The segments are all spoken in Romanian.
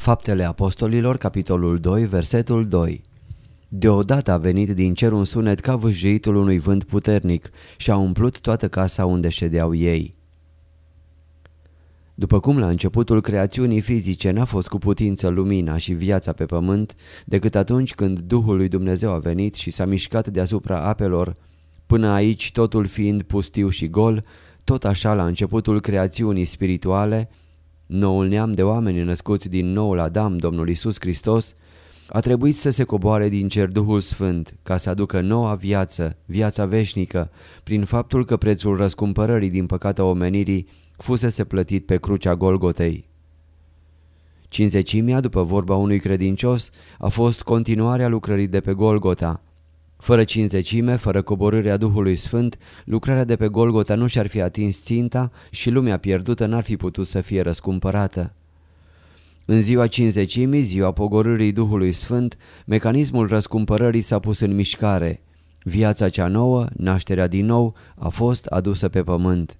Faptele Apostolilor, capitolul 2, versetul 2 Deodată a venit din cer un sunet ca vâjeitul unui vânt puternic și a umplut toată casa unde ședeau ei. După cum la începutul creațiunii fizice n-a fost cu putință lumina și viața pe pământ, decât atunci când Duhul lui Dumnezeu a venit și s-a mișcat deasupra apelor, până aici totul fiind pustiu și gol, tot așa la începutul creațiunii spirituale, noul neam de oameni născuți din noul Adam, Domnul Isus Hristos, a trebuit să se coboare din cer Duhul Sfânt ca să aducă noua viață, viața veșnică, prin faptul că prețul răscumpărării din păcata omenirii fusese plătit pe crucea Golgotei. Cinzecimea, după vorba unui credincios, a fost continuarea lucrării de pe Golgota. Fără cinzecime, fără coborârea Duhului Sfânt, lucrarea de pe Golgota nu și-ar fi atins ținta și lumea pierdută n-ar fi putut să fie răscumpărată. În ziua cinzecimii, ziua pogorârii Duhului Sfânt, mecanismul răscumpărării s-a pus în mișcare. Viața cea nouă, nașterea din nou, a fost adusă pe pământ.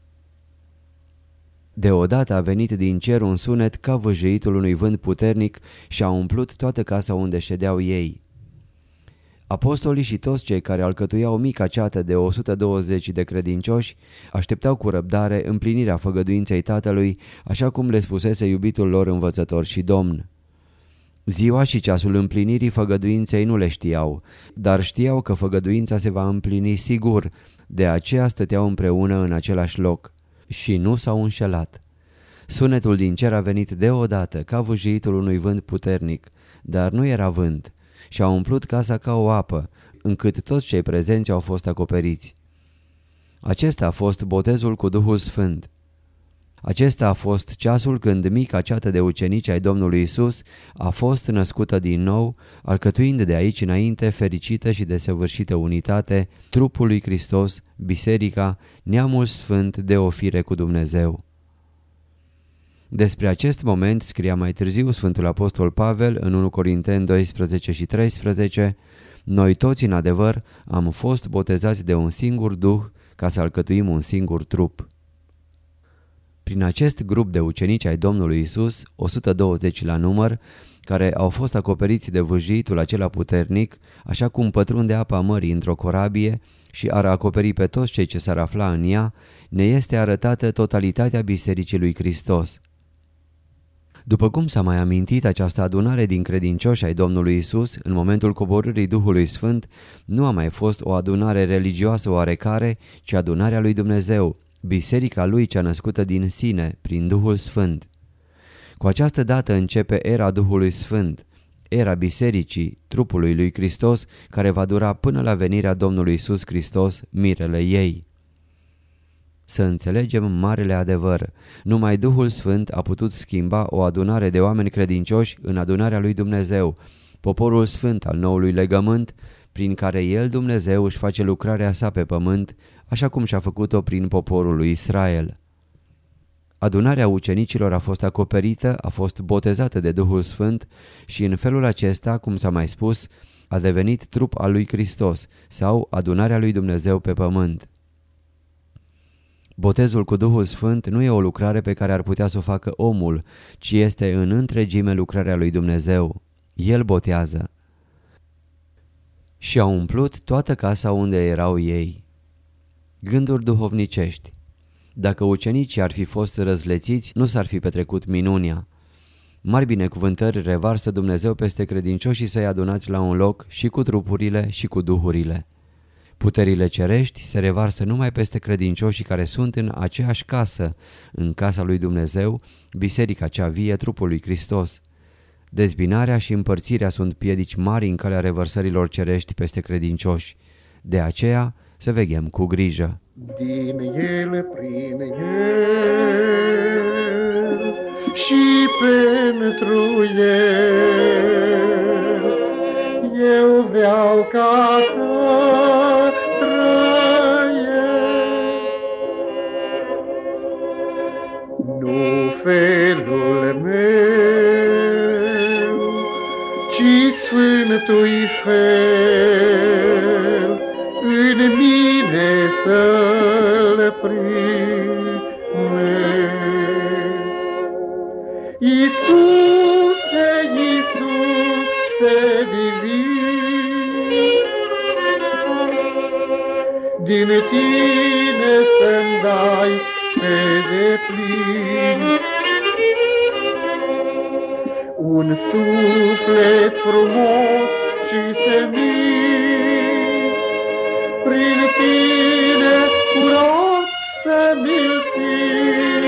Deodată a venit din cer un sunet ca văjăitul unui vânt puternic și a umplut toată casa unde ședeau ei. Apostolii și toți cei care alcătuiau mica ceată de 120 de credincioși așteptau cu răbdare împlinirea făgăduinței Tatălui, așa cum le spusese iubitul lor învățător și domn. Ziua și ceasul împlinirii făgăduinței nu le știau, dar știau că făgăduința se va împlini sigur, de aceea stăteau împreună în același loc și nu s-au înșelat. Sunetul din cer a venit deodată, ca vâjitul unui vânt puternic, dar nu era vânt și a umplut casa ca o apă, încât toți cei prezenți au fost acoperiți. Acesta a fost botezul cu Duhul Sfânt. Acesta a fost ceasul când mica ceată de ucenici ai Domnului Isus a fost născută din nou, alcătuind de aici înainte fericită și desăvârșită unitate, trupul lui Hristos, biserica, neamul sfânt de o fire cu Dumnezeu. Despre acest moment scria mai târziu Sfântul Apostol Pavel în 1 Corinteni 12 și 13 Noi toți în adevăr am fost botezați de un singur duh ca să alcătuim un singur trup. Prin acest grup de ucenici ai Domnului Isus, 120 la număr, care au fost acoperiți de vâjitul acela puternic, așa cum pătrunde apa mării într-o corabie și ar acoperi pe toți cei ce s-ar afla în ea, ne este arătată totalitatea Bisericii lui Hristos. După cum s-a mai amintit, această adunare din credincioși ai Domnului Isus, în momentul coborârii Duhului Sfânt, nu a mai fost o adunare religioasă oarecare, ci adunarea lui Dumnezeu, biserica lui cea născută din sine, prin Duhul Sfânt. Cu această dată începe era Duhului Sfânt, era bisericii, trupului lui Hristos, care va dura până la venirea Domnului Isus Hristos, mirele ei. Să înțelegem marele adevăr. Numai Duhul Sfânt a putut schimba o adunare de oameni credincioși în adunarea lui Dumnezeu, poporul sfânt al noului legământ, prin care El, Dumnezeu, își face lucrarea sa pe pământ, așa cum și-a făcut-o prin poporul lui Israel. Adunarea ucenicilor a fost acoperită, a fost botezată de Duhul Sfânt și în felul acesta, cum s-a mai spus, a devenit trup al lui Hristos sau adunarea lui Dumnezeu pe pământ. Botezul cu Duhul Sfânt nu e o lucrare pe care ar putea să o facă omul, ci este în întregime lucrarea lui Dumnezeu. El botează. Și a umplut toată casa unde erau ei. Gânduri duhovnicești Dacă ucenicii ar fi fost răzlețiți, nu s-ar fi petrecut minunia. Mari binecuvântări revarsă Dumnezeu peste credincioșii să-i adunați la un loc și cu trupurile și cu duhurile. Puterile cerești se revarsă numai peste credincioșii care sunt în aceeași casă, în casa lui Dumnezeu, biserica cea vie, trupul lui Hristos. Dezbinarea și împărțirea sunt piedici mari în calea revărsărilor cerești peste credincioși. De aceea să veghem cu grijă. Din el, prin el și pentru el eu vreau ca să trăiesc. Nu felul meu, ci Sfântui fel în mine să-l primesc. Iisuse, din tine să-mi dai pe deplin. Un suflet frumos și senin, prin tine curat să mi-l țin,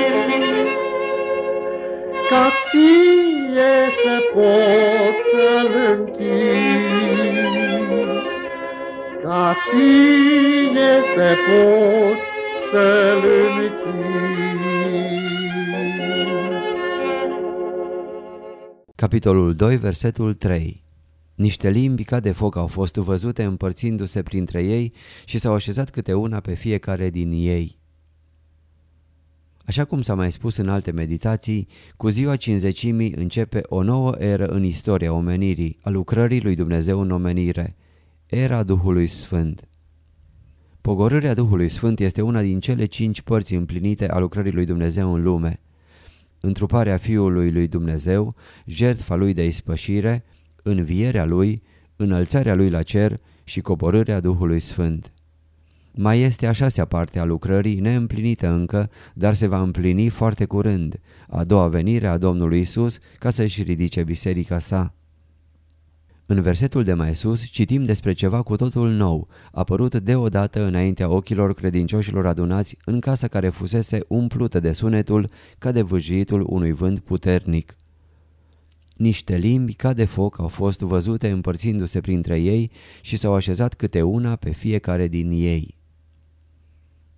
ca ție să pot să-l închin, ca ție să pot să-l închin. Capitolul 2, versetul 3 Niște limbi ca de foc au fost văzute împărțindu-se printre ei și s-au așezat câte una pe fiecare din ei. Așa cum s-a mai spus în alte meditații, cu ziua cinzecimii începe o nouă eră în istoria omenirii, a lucrării lui Dumnezeu în omenire, era Duhului Sfânt. Pogorârea Duhului Sfânt este una din cele cinci părți împlinite a lucrării lui Dumnezeu în lume. Întruparea Fiului lui Dumnezeu, jertfa lui de ispășire, învierea lui, înălțarea lui la cer și coborârea Duhului Sfânt. Mai este a șasea parte a lucrării, neîmplinită încă, dar se va împlini foarte curând, a doua venire a Domnului Isus ca să-și ridice biserica sa. În versetul de mai sus citim despre ceva cu totul nou, apărut deodată înaintea ochilor credincioșilor adunați în casa care fusese umplută de sunetul ca de vâjitul unui vânt puternic. Niște limbi ca de foc au fost văzute împărțindu-se printre ei și s-au așezat câte una pe fiecare din ei.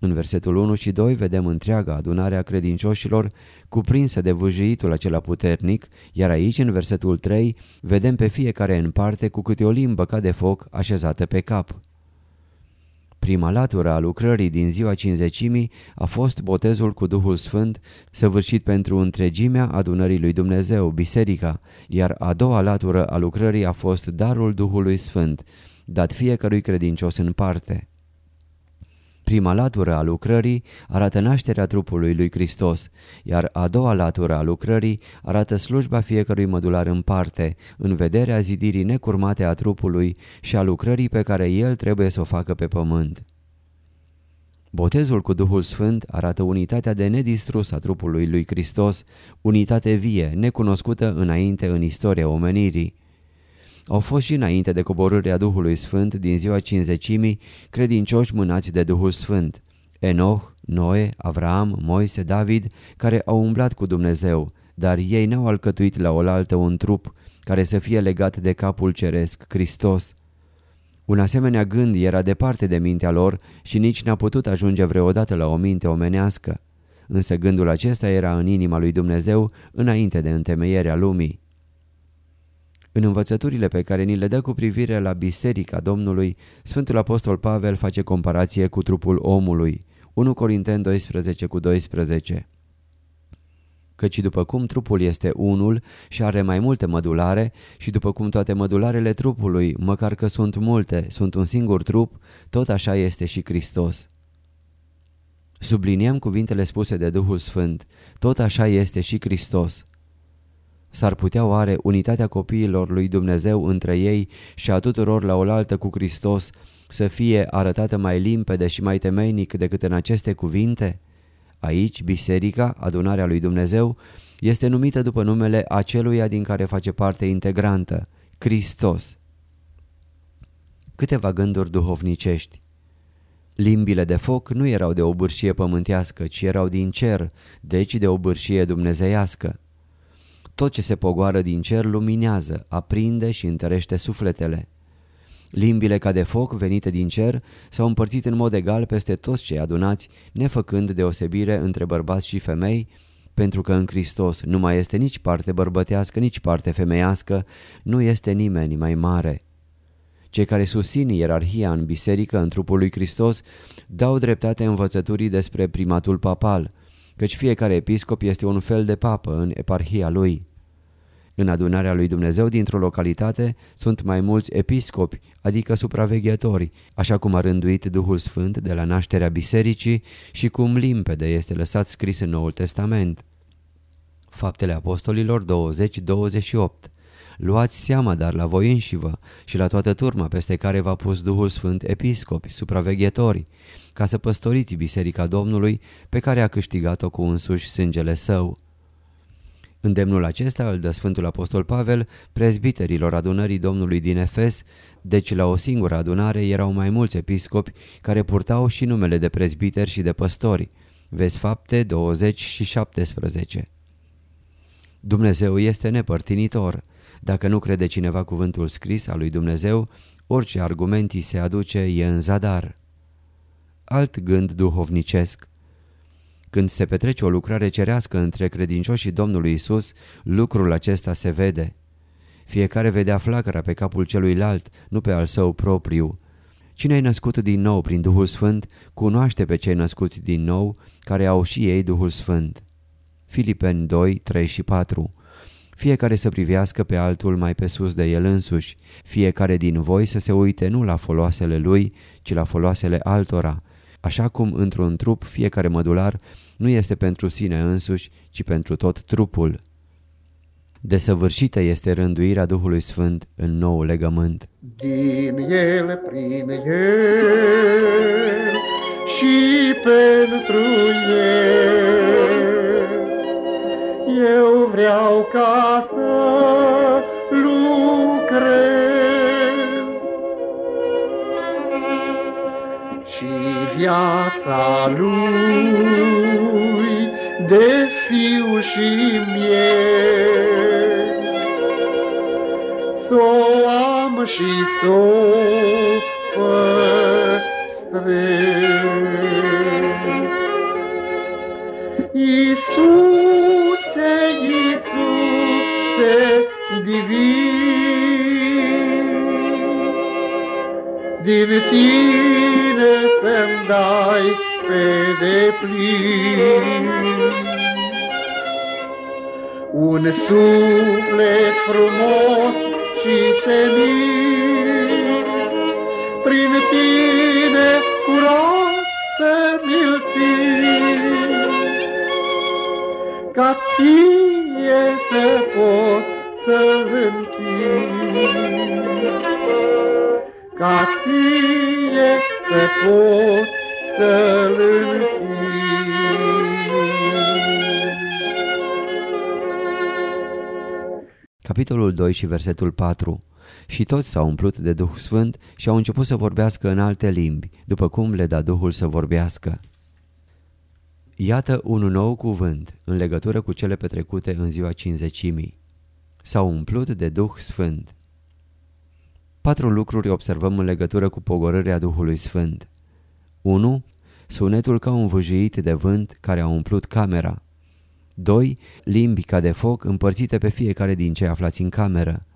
În versetul 1 și 2 vedem întreaga adunare a credincioșilor cuprinsă de vâjuitul acela puternic, iar aici, în versetul 3, vedem pe fiecare în parte cu câte o limbă ca de foc așezată pe cap. Prima latură a lucrării din ziua cinzecimii a fost botezul cu Duhul Sfânt, săvârșit pentru întregimea adunării lui Dumnezeu, biserica, iar a doua latură a lucrării a fost darul Duhului Sfânt, dat fiecărui credincios în parte. Prima latură a lucrării arată nașterea trupului lui Hristos, iar a doua latură a lucrării arată slujba fiecărui mădular în parte, în vederea zidirii necurmate a trupului și a lucrării pe care el trebuie să o facă pe pământ. Botezul cu Duhul Sfânt arată unitatea de nedistrus a trupului lui Hristos, unitate vie, necunoscută înainte în istoria omenirii. Au fost și înainte de coborârea Duhului Sfânt din ziua cinzecimii credincioși mânați de Duhul Sfânt. Enoch, Noe, Avram, Moise, David, care au umblat cu Dumnezeu, dar ei n-au alcătuit la oaltă un trup care să fie legat de capul ceresc, Hristos. Un asemenea gând era departe de mintea lor și nici n-a putut ajunge vreodată la o minte omenească. Însă gândul acesta era în inima lui Dumnezeu înainte de întemeierea lumii. În învățăturile pe care ni le dă cu privire la Biserica Domnului, Sfântul Apostol Pavel face comparație cu trupul omului. 1 Corinteni 12 cu 12 Căci după cum trupul este unul și are mai multe mădulare și după cum toate mădularele trupului, măcar că sunt multe, sunt un singur trup, tot așa este și Hristos. Subliniem cuvintele spuse de Duhul Sfânt, tot așa este și Hristos. S-ar putea oare unitatea copiilor lui Dumnezeu între ei și a tuturor la oaltă cu Hristos să fie arătată mai limpede și mai temeinic decât în aceste cuvinte? Aici, biserica, adunarea lui Dumnezeu, este numită după numele aceluia din care face parte integrantă, Hristos. Câteva gânduri duhovnicești. Limbile de foc nu erau de o bârșie pământească, ci erau din cer, deci de o bârșie dumnezeiască. Tot ce se pogoară din cer luminează, aprinde și întărește sufletele. Limbile ca de foc venite din cer s-au împărțit în mod egal peste toți cei adunați, nefăcând deosebire între bărbați și femei, pentru că în Hristos nu mai este nici parte bărbătească, nici parte femeiască, nu este nimeni mai mare. Cei care susțin ierarhia în biserică în trupul lui Hristos dau dreptate învățăturii despre primatul papal, căci fiecare episcop este un fel de papă în eparhia lui. În adunarea lui Dumnezeu dintr-o localitate sunt mai mulți episcopi, adică supraveghetori, așa cum a rânduit Duhul Sfânt de la nașterea bisericii și cum limpede este lăsat scris în Noul Testament. Faptele Apostolilor 20-28 Luați seama dar la voi înșivă și la toată turma peste care v-a pus Duhul Sfânt episcopi, supraveghetori, ca să păstoriți biserica Domnului pe care a câștigat-o cu însuși sângele său. Îndemnul acesta îl dă Sfântul Apostol Pavel prezbiterilor adunării Domnului din Efes, deci la o singură adunare erau mai mulți episcopi care purtau și numele de prezbiteri și de păstori. Vezi fapte 20 și 17. Dumnezeu este nepărtinitor. Dacă nu crede cineva cuvântul scris al lui Dumnezeu, orice argument îi se aduce e în zadar. Alt gând duhovnicesc când se petrece o lucrare cerească între credincioșii Domnului Isus, lucrul acesta se vede. Fiecare vedea flacăra pe capul celuilalt, nu pe al său propriu. Cine ai născut din nou prin Duhul Sfânt, cunoaște pe cei născuți din nou, care au și ei Duhul Sfânt. Filipeni 2, 3 și 4 Fiecare să privească pe altul mai pe sus de el însuși, fiecare din voi să se uite nu la foloasele lui, ci la foloasele altora, așa cum într-un trup fiecare mădular nu este pentru sine însuși, ci pentru tot trupul. Desăvârșită este rânduirea Duhului Sfânt în nou legământ. Din el, prin el și pentru el, eu vreau ca să viața lui de fiu și mie. S-o am și s-o păstrez. Iisuse, Iisuse divin, din tine să-mi dai pe deplin. Un suflet frumos și senin, prin tine curat să mi-l ca ție să pot să-l ca ție să pot să-l Capitolul 2 și versetul 4 Și toți s-au umplut de Duh Sfânt și au început să vorbească în alte limbi, după cum le da Duhul să vorbească. Iată un nou cuvânt în legătură cu cele petrecute în ziua cinzecimii. S-au umplut de Duh Sfânt. Patru lucruri observăm în legătură cu pogorârea Duhului Sfânt. 1. Sunetul ca un vâjuit de vânt care a umplut camera. 2. Limbi ca de foc împărțite pe fiecare din cei aflați în cameră.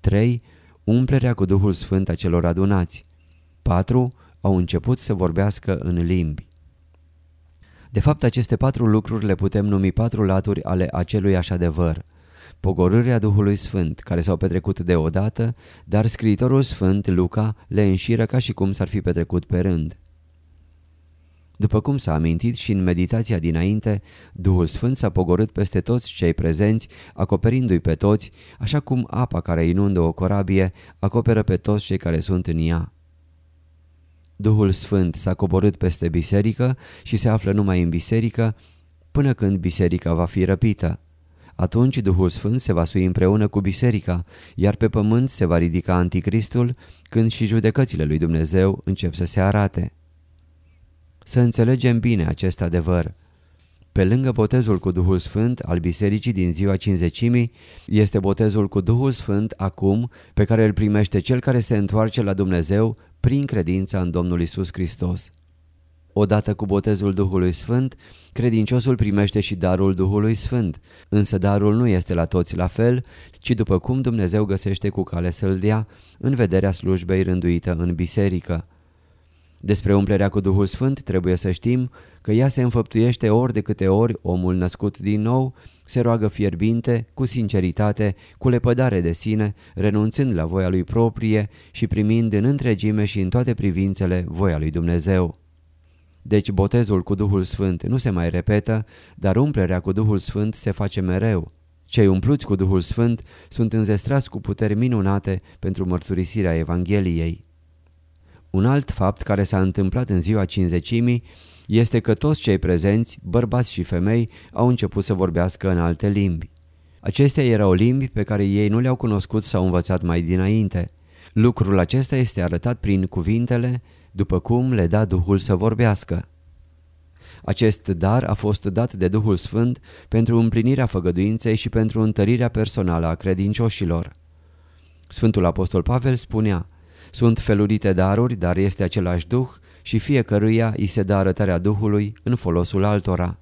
3. Umplerea cu Duhul Sfânt a celor adunați. 4. Au început să vorbească în limbi. De fapt, aceste patru lucruri le putem numi patru laturi ale acelui așa adevăr pogorârea Duhului Sfânt, care s-au petrecut deodată, dar scriitorul Sfânt, Luca, le înșiră ca și cum s-ar fi petrecut pe rând. După cum s-a amintit și în meditația dinainte, Duhul Sfânt s-a pogorât peste toți cei prezenți, acoperindu-i pe toți, așa cum apa care inundă o corabie acoperă pe toți cei care sunt în ea. Duhul Sfânt s-a coborât peste biserică și se află numai în biserică până când biserica va fi răpită. Atunci Duhul Sfânt se va sui împreună cu biserica, iar pe pământ se va ridica anticristul când și judecățile lui Dumnezeu încep să se arate. Să înțelegem bine acest adevăr. Pe lângă botezul cu Duhul Sfânt al bisericii din ziua cinzecimii, este botezul cu Duhul Sfânt acum pe care îl primește cel care se întoarce la Dumnezeu prin credința în Domnul Isus Hristos. Odată cu botezul Duhului Sfânt, credinciosul primește și darul Duhului Sfânt, însă darul nu este la toți la fel, ci după cum Dumnezeu găsește cu cale să-l dea, în vederea slujbei rânduită în biserică. Despre umplerea cu Duhul Sfânt trebuie să știm că ea se înfăptuiește ori de câte ori omul născut din nou se roagă fierbinte, cu sinceritate, cu lepădare de sine, renunțând la voia lui proprie și primind în întregime și în toate privințele voia lui Dumnezeu. Deci botezul cu Duhul Sfânt nu se mai repetă, dar umplerea cu Duhul Sfânt se face mereu. Cei umpluți cu Duhul Sfânt sunt înzestrați cu puteri minunate pentru mărturisirea Evangheliei. Un alt fapt care s-a întâmplat în ziua cinzecimii este că toți cei prezenți, bărbați și femei, au început să vorbească în alte limbi. Acestea erau limbi pe care ei nu le-au cunoscut sau învățat mai dinainte. Lucrul acesta este arătat prin cuvintele, după cum le da Duhul să vorbească. Acest dar a fost dat de Duhul Sfânt pentru împlinirea făgăduinței și pentru întărirea personală a credincioșilor. Sfântul Apostol Pavel spunea, sunt felurite daruri, dar este același Duh și fiecăruia îi se dă arătarea Duhului în folosul altora.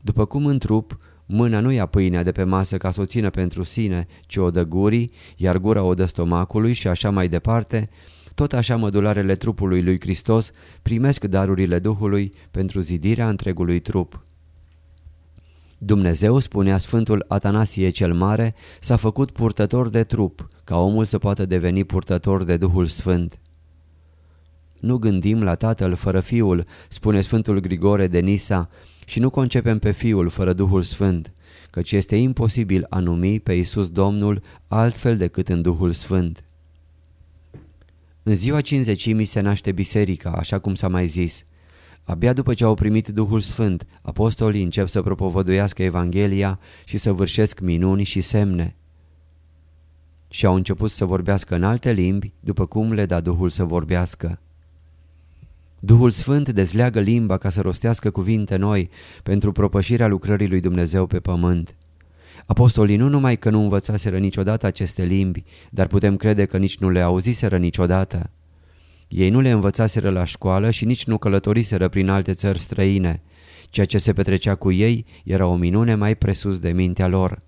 După cum în trup, mâna nu ia pâinea de pe masă ca să o țină pentru sine, ci o dă gurii, iar gura o dă stomacului și așa mai departe, tot așa mădularele trupului lui Hristos primesc darurile Duhului pentru zidirea întregului trup. Dumnezeu, spunea Sfântul Atanasie cel Mare, s-a făcut purtător de trup, ca omul să poată deveni purtător de Duhul Sfânt. Nu gândim la Tatăl fără Fiul, spune Sfântul Grigore de Nisa, și nu concepem pe Fiul fără Duhul Sfânt, căci este imposibil a numi pe Iisus Domnul altfel decât în Duhul Sfânt. În ziua cinzecimii se naște biserica, așa cum s-a mai zis. Abia după ce au primit Duhul Sfânt, apostolii încep să propovăduiască Evanghelia și să vârșesc minuni și semne. Și au început să vorbească în alte limbi, după cum le da Duhul să vorbească. Duhul Sfânt dezleagă limba ca să rostească cuvinte noi pentru propășirea lucrării lui Dumnezeu pe pământ. Apostolii nu numai că nu învățaseră niciodată aceste limbi, dar putem crede că nici nu le auziseră niciodată. Ei nu le învățaseră la școală și nici nu călătoriseră prin alte țări străine. Ceea ce se petrecea cu ei era o minune mai presus de mintea lor.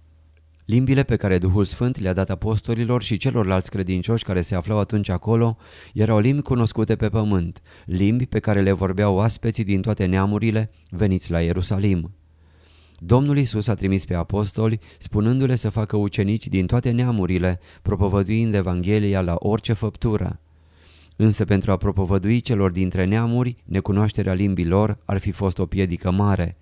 Limbile pe care Duhul Sfânt le-a dat apostolilor și celorlalți credincioși care se aflau atunci acolo erau limbi cunoscute pe pământ, limbi pe care le vorbeau oaspeții din toate neamurile veniți la Ierusalim. Domnul Isus a trimis pe apostoli, spunându-le să facă ucenici din toate neamurile, propovăduind Evanghelia la orice făptură. Însă pentru a propovădui celor dintre neamuri, necunoașterea limbii lor ar fi fost o piedică mare.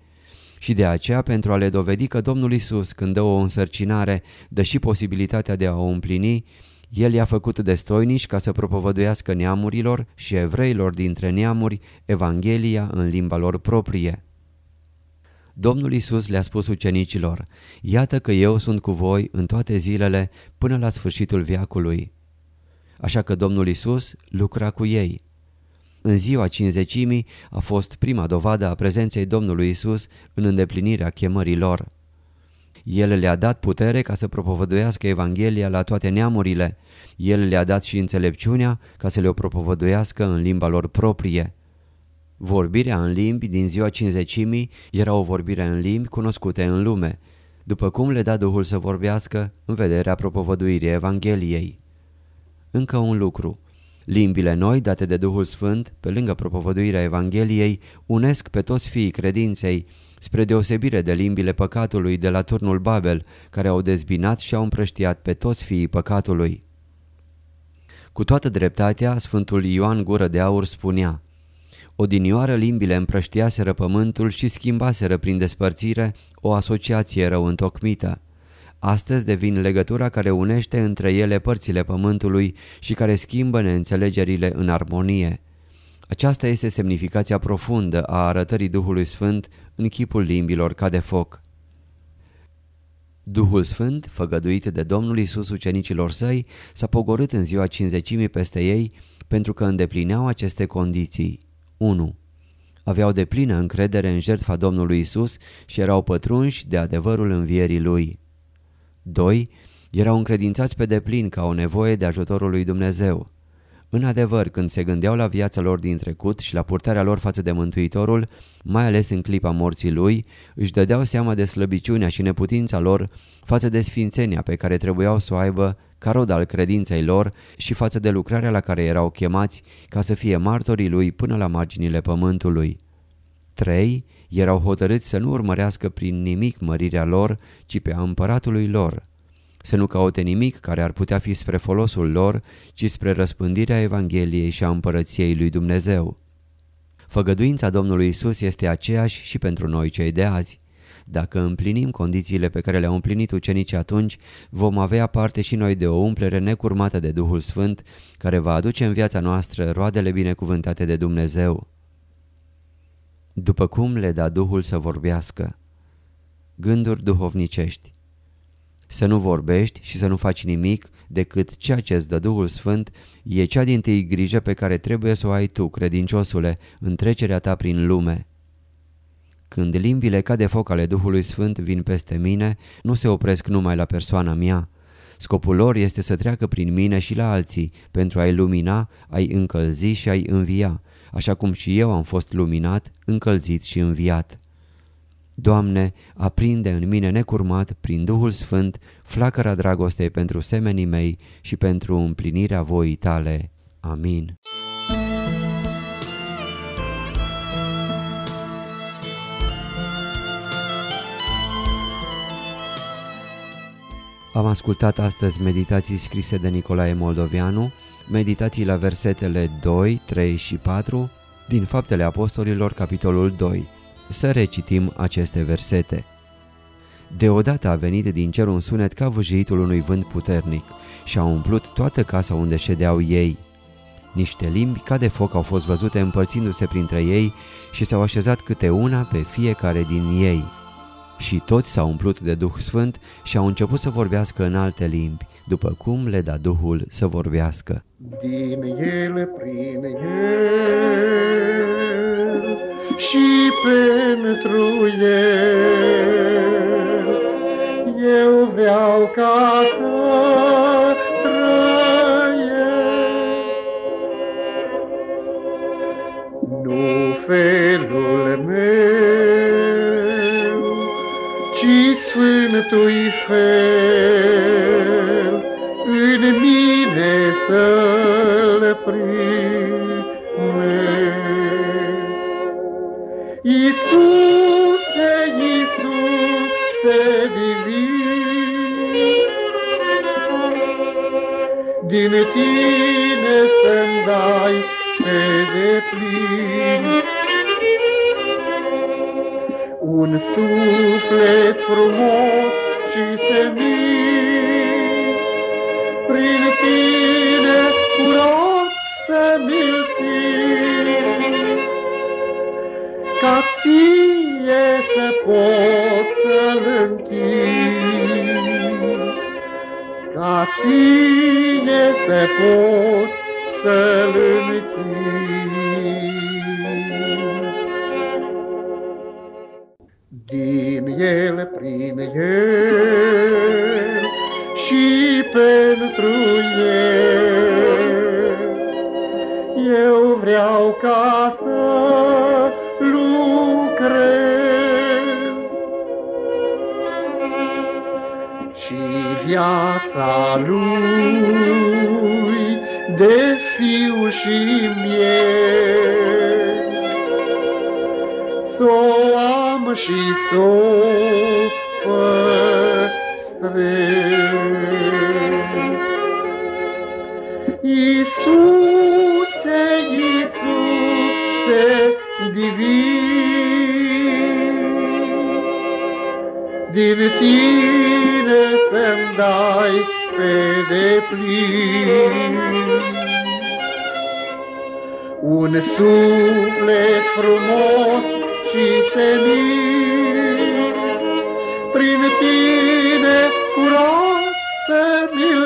Și de aceea, pentru a le dovedi că Domnul Isus, când dă o însărcinare, dă și posibilitatea de a o împlini, el i-a făcut destoinici ca să propovăduiască neamurilor și evreilor dintre neamuri Evanghelia în limba lor proprie. Domnul Isus le-a spus ucenicilor, Iată că eu sunt cu voi în toate zilele până la sfârșitul viacului. Așa că Domnul Isus lucra cu ei. În ziua cinzecimii a fost prima dovadă a prezenței Domnului Isus în îndeplinirea chemării lor. El le-a dat putere ca să propovăduiască Evanghelia la toate neamurile. El le-a dat și înțelepciunea ca să le-o propovăduiască în limba lor proprie. Vorbirea în limbi din ziua cinzecimii era o vorbire în limbi cunoscute în lume, după cum le da Duhul să vorbească în vederea propovăduirii Evangheliei. Încă un lucru. Limbile noi date de Duhul Sfânt, pe lângă propovăduirea Evangheliei, unesc pe toți fiii credinței, spre deosebire de limbile păcatului de la turnul Babel, care au dezbinat și au împrăștiat pe toți fiii păcatului. Cu toată dreptatea, Sfântul Ioan Gură de Aur spunea Odinioară limbile împrăștiaseră pământul și schimbaseră prin despărțire o asociație rău întocmită. Astăzi devin legătura care unește între ele părțile pământului și care schimbă neînțelegerile în armonie. Aceasta este semnificația profundă a arătării Duhului Sfânt în chipul limbilor ca de foc. Duhul Sfânt, făgăduit de Domnul Isus ucenicilor săi, s-a pogorât în ziua cinzecimii peste ei pentru că îndeplineau aceste condiții. 1. Aveau de plină încredere în jertfa Domnului Isus și erau pătrunși de adevărul învierii Lui. 2. Erau încredințați pe deplin ca o nevoie de ajutorul lui Dumnezeu. În adevăr, când se gândeau la viața lor din trecut și la purtarea lor față de Mântuitorul, mai ales în clipa morții lui, își dădeau seama de slăbiciunea și neputința lor față de sfințenia pe care trebuiau să o aibă ca rod al credinței lor și față de lucrarea la care erau chemați ca să fie martorii lui până la marginile pământului. 3. Erau hotărâți să nu urmărească prin nimic mărirea lor, ci pe a împăratului lor să nu caute nimic care ar putea fi spre folosul lor, ci spre răspândirea Evangheliei și a împărăției lui Dumnezeu. Făgăduința Domnului Isus este aceeași și pentru noi cei de azi. Dacă împlinim condițiile pe care le-au împlinit ucenicii atunci, vom avea parte și noi de o umplere necurmată de Duhul Sfânt, care va aduce în viața noastră roadele binecuvântate de Dumnezeu. După cum le da Duhul să vorbească. Gânduri duhovnicești să nu vorbești și să nu faci nimic decât ceea ce îți dă Duhul Sfânt e cea din tâi grijă pe care trebuie să o ai tu, credinciosule, în trecerea ta prin lume. Când limbile ca de foc ale Duhului Sfânt vin peste mine, nu se opresc numai la persoana mea. Scopul lor este să treacă prin mine și la alții, pentru a-i lumina, a-i încălzi și a-i învia, așa cum și eu am fost luminat, încălzit și înviat. Doamne, aprinde în mine necurmat, prin Duhul Sfânt, flacăra dragostei pentru semenii mei și pentru împlinirea voii tale. Amin. Am ascultat astăzi meditații scrise de Nicolae Moldovianu, meditații la versetele 2, 3 și 4 din Faptele Apostolilor, capitolul 2 să recitim aceste versete. Deodată a venit din cer un sunet ca vâjitul unui vânt puternic și a umplut toată casa unde ședeau ei. Niște limbi ca de foc au fost văzute împărțindu-se printre ei și s-au așezat câte una pe fiecare din ei. Și toți s-au umplut de Duh Sfânt și au început să vorbească în alte limbi, după cum le da Duhul să vorbească. Din ele, prin el, și pentru el. Eu vreau ca să trăiesc. Nu felul Sfântui fel, în mine să-l primesc. Iisuse, Iisuse divin, din tine să-mi dai pe deplin. Un suflet frumos și semin, prin tine curat să mi-l ca ție să pot să-l ca ție să pot să-l Din el, prin el și pentru el, eu vreau ca să viața lui de fiu și mie. S-o am și s-o păstrez. Iisuse, Iisuse divin, din tine să-mi dai pe deplin. Un suflet frumos și senin, prin tine curat să mi-l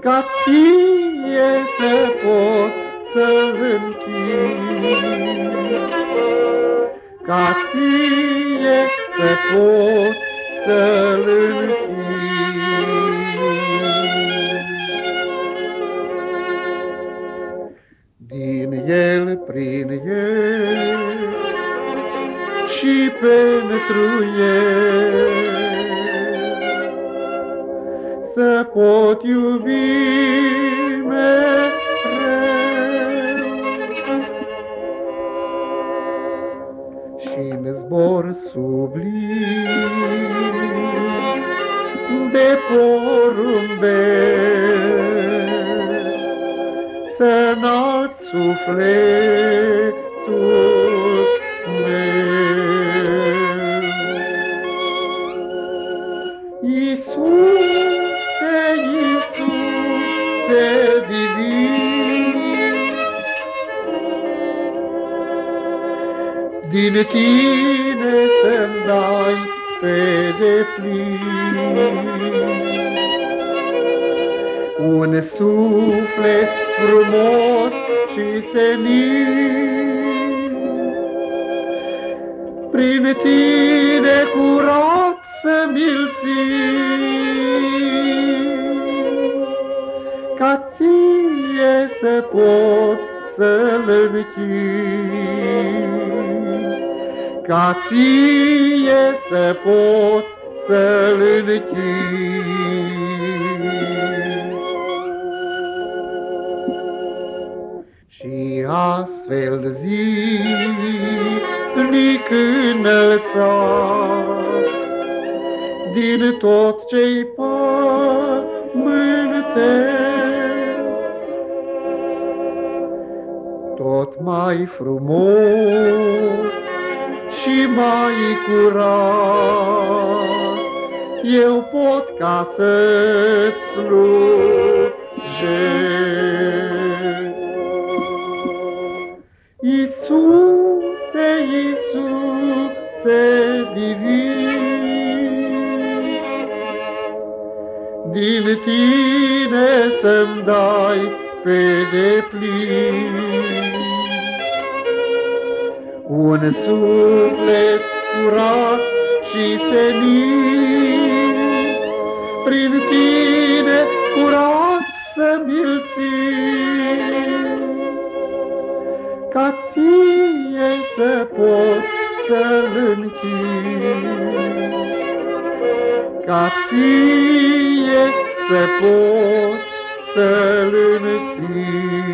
ca ție să pot să-l ca ție să pot să-l Din prin el și pentru el. Să pot iubi să-l ca ție să pot să-l Și astfel zilnic înălțat din tot ce-i pământesc, mai frumos și mai curat, eu pot ca să-ți slujesc. Iisuse, Iisuse divin, din tine să-mi dai pe deplin un suflet curat și senin. Prin tine curat să mi-l ca ție să pot să-l ca ție să pot să-l închid.